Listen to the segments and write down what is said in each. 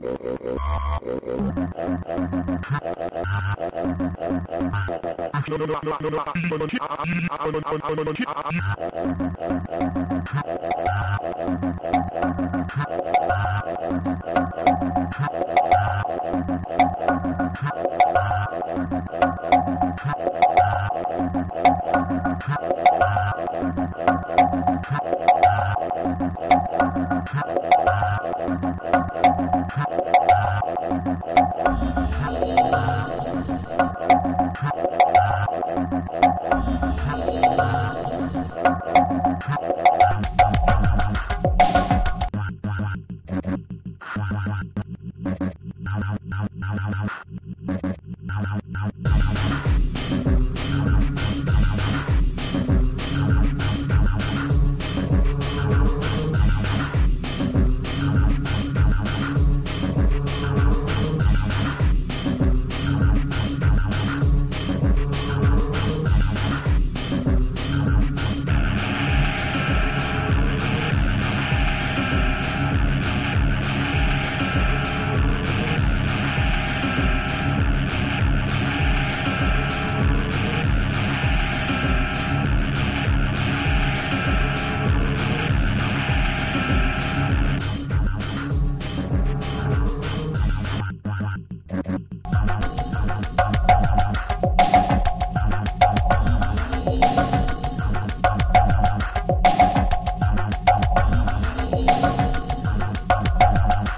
I'm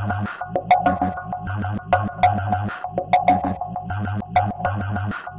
Thank you.